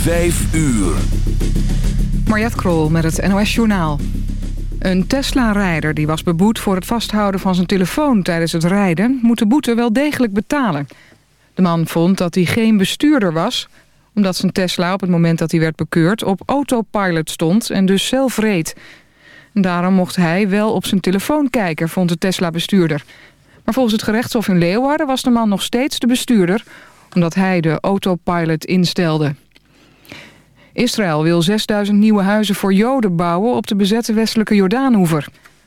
5 uur. Mariette Krol met het NOS Journaal. Een Tesla-rijder die was beboet voor het vasthouden van zijn telefoon tijdens het rijden... moet de boete wel degelijk betalen. De man vond dat hij geen bestuurder was... omdat zijn Tesla op het moment dat hij werd bekeurd op autopilot stond en dus zelf reed. daarom mocht hij wel op zijn telefoon kijken, vond de Tesla-bestuurder. Maar volgens het gerechtshof in Leeuwarden was de man nog steeds de bestuurder... omdat hij de autopilot instelde. Israël wil 6000 nieuwe huizen voor Joden bouwen op de bezette westelijke Jordaanoever.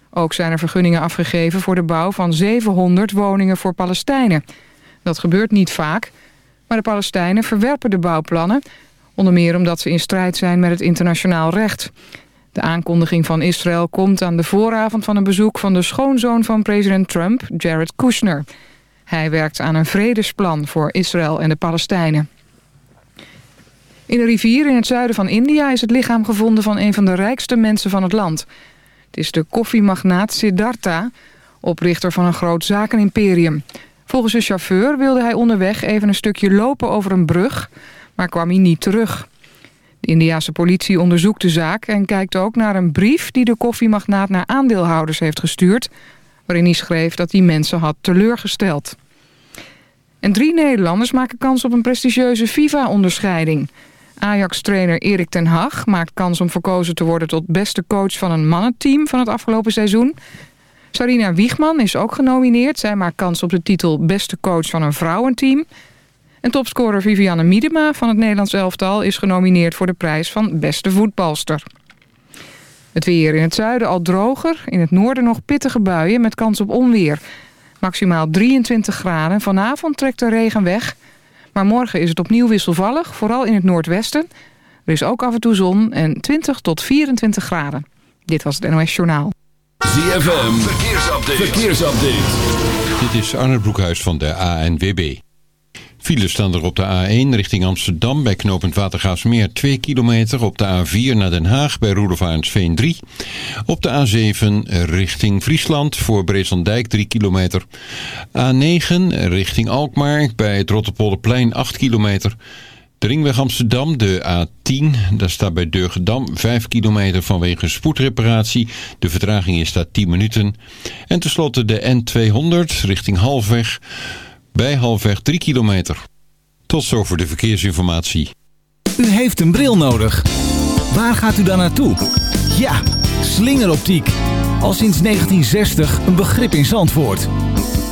Ook zijn er vergunningen afgegeven voor de bouw van 700 woningen voor Palestijnen. Dat gebeurt niet vaak, maar de Palestijnen verwerpen de bouwplannen... onder meer omdat ze in strijd zijn met het internationaal recht. De aankondiging van Israël komt aan de vooravond van een bezoek... van de schoonzoon van president Trump, Jared Kushner. Hij werkt aan een vredesplan voor Israël en de Palestijnen. In een rivier in het zuiden van India is het lichaam gevonden van een van de rijkste mensen van het land. Het is de koffiemagnaat Siddhartha, oprichter van een groot zakenimperium. Volgens de chauffeur wilde hij onderweg even een stukje lopen over een brug, maar kwam hij niet terug. De Indiase politie onderzoekt de zaak en kijkt ook naar een brief die de koffiemagnaat naar aandeelhouders heeft gestuurd, waarin hij schreef dat hij mensen had teleurgesteld. En drie Nederlanders maken kans op een prestigieuze FIFA-onderscheiding. Ajax-trainer Erik ten Hag maakt kans om verkozen te worden... tot beste coach van een mannenteam van het afgelopen seizoen. Sarina Wiegman is ook genomineerd. Zij maakt kans op de titel beste coach van een vrouwenteam. En topscorer Vivianne Miedema van het Nederlands elftal... is genomineerd voor de prijs van beste voetbalster. Het weer in het zuiden al droger. In het noorden nog pittige buien met kans op onweer. Maximaal 23 graden. Vanavond trekt de regen weg... Maar morgen is het opnieuw wisselvallig, vooral in het noordwesten. Er is ook af en toe zon en 20 tot 24 graden. Dit was het NOS Journaal. ZFM, verkeersupdate. verkeersupdate. Dit is Arne Broekhuis van de ANWB. Files staan er op de A1 richting Amsterdam bij knooppunt Watergaasmeer 2 kilometer. Op de A4 naar Den Haag bij Roelofarensveen 3. Op de A7 richting Friesland voor Breeslanddijk 3 kilometer. A9 richting Alkmaar bij het Rotterpolderplein 8 kilometer. De ringweg Amsterdam, de A10, daar staat bij Deurgedam 5 kilometer vanwege spoedreparatie. De vertraging is daar 10 minuten. En tenslotte de N200 richting Halfweg bij halfweg 3 kilometer. Tot zover de verkeersinformatie. U heeft een bril nodig. Waar gaat u dan naartoe? Ja, slingeroptiek. Al sinds 1960 een begrip in Zandvoort.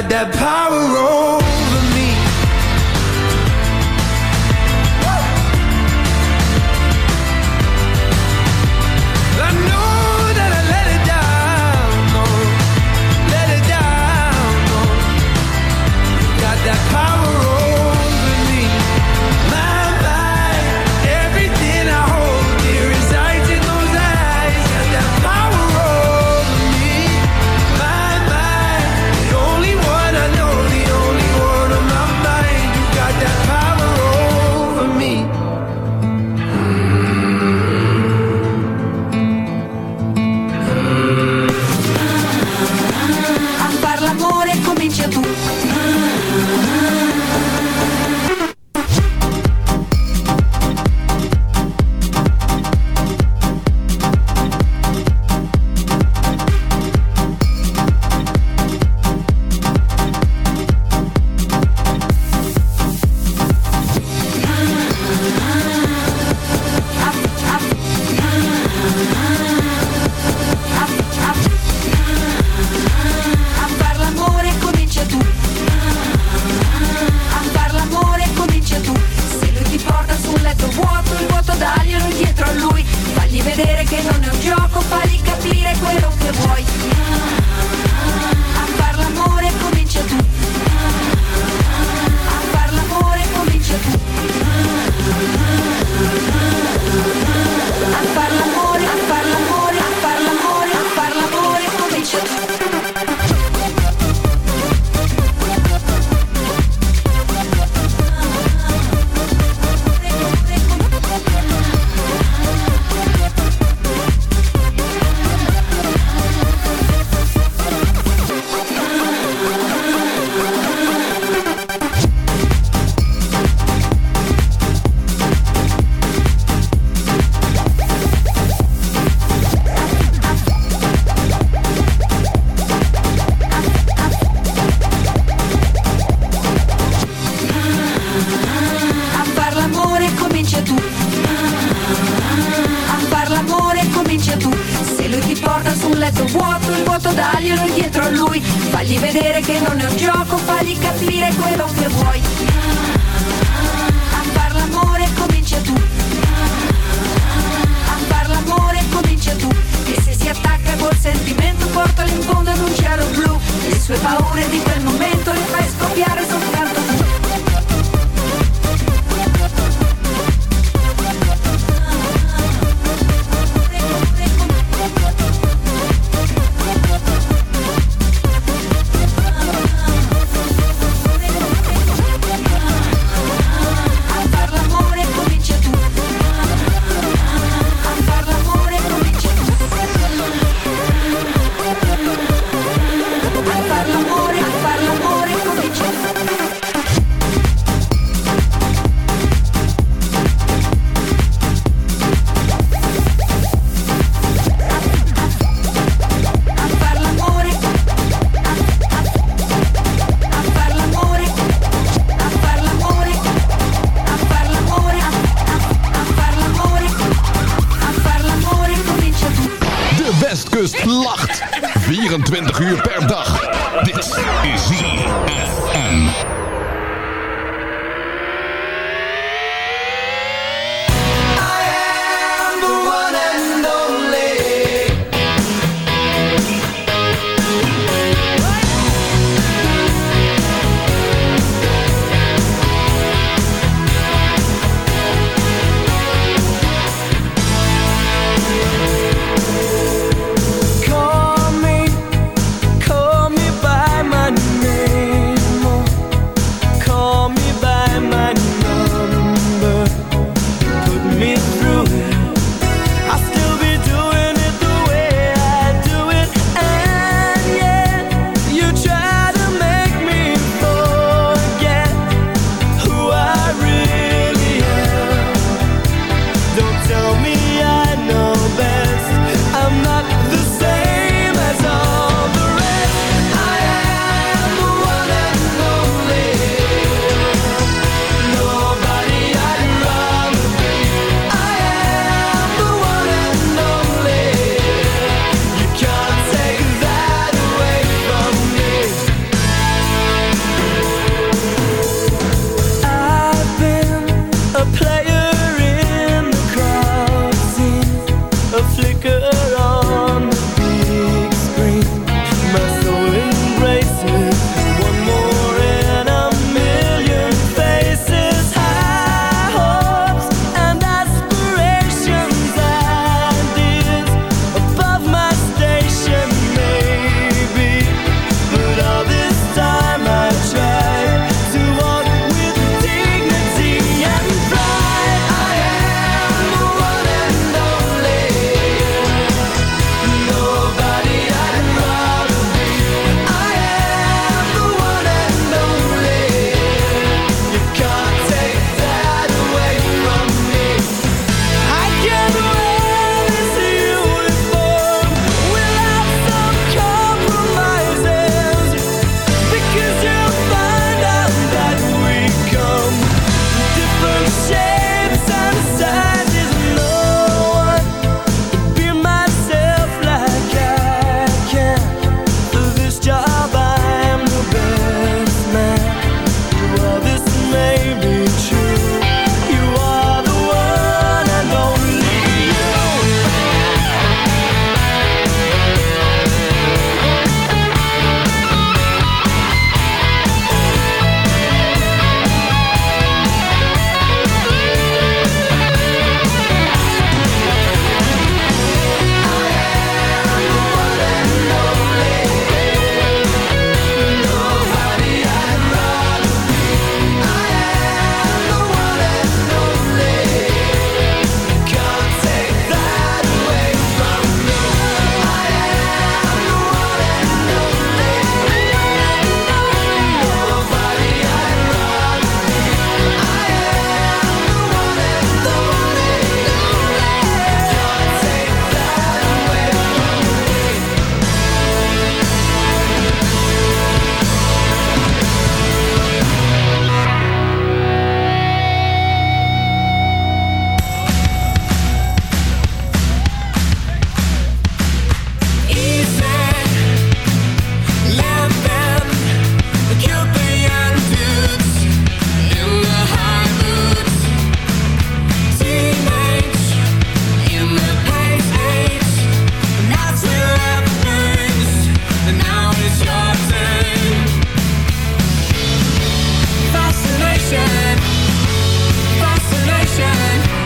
got that power over non è un gioco, fagli capire quello che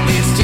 It's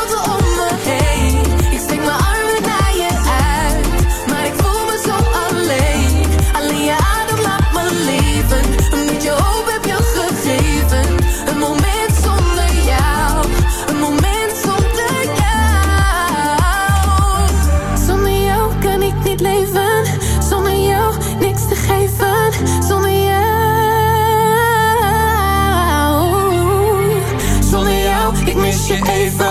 leven.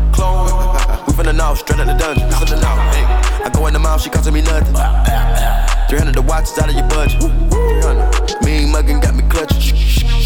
Clone. We finna know, straight out the dungeon. I go in the mouth, she costing me nothing. 300 the watch is out of your budget. 300. Mean muggin' got me clutching.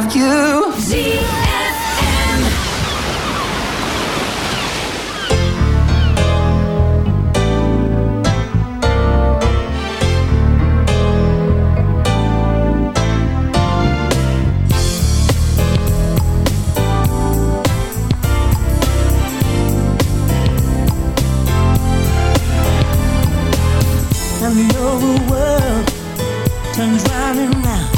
Have you? I know the world turns round and round,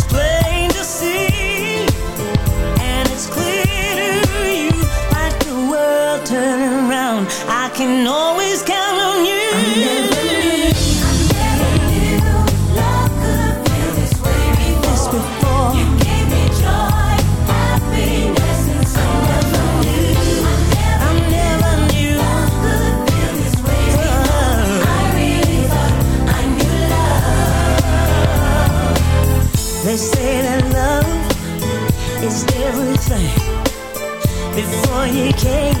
Before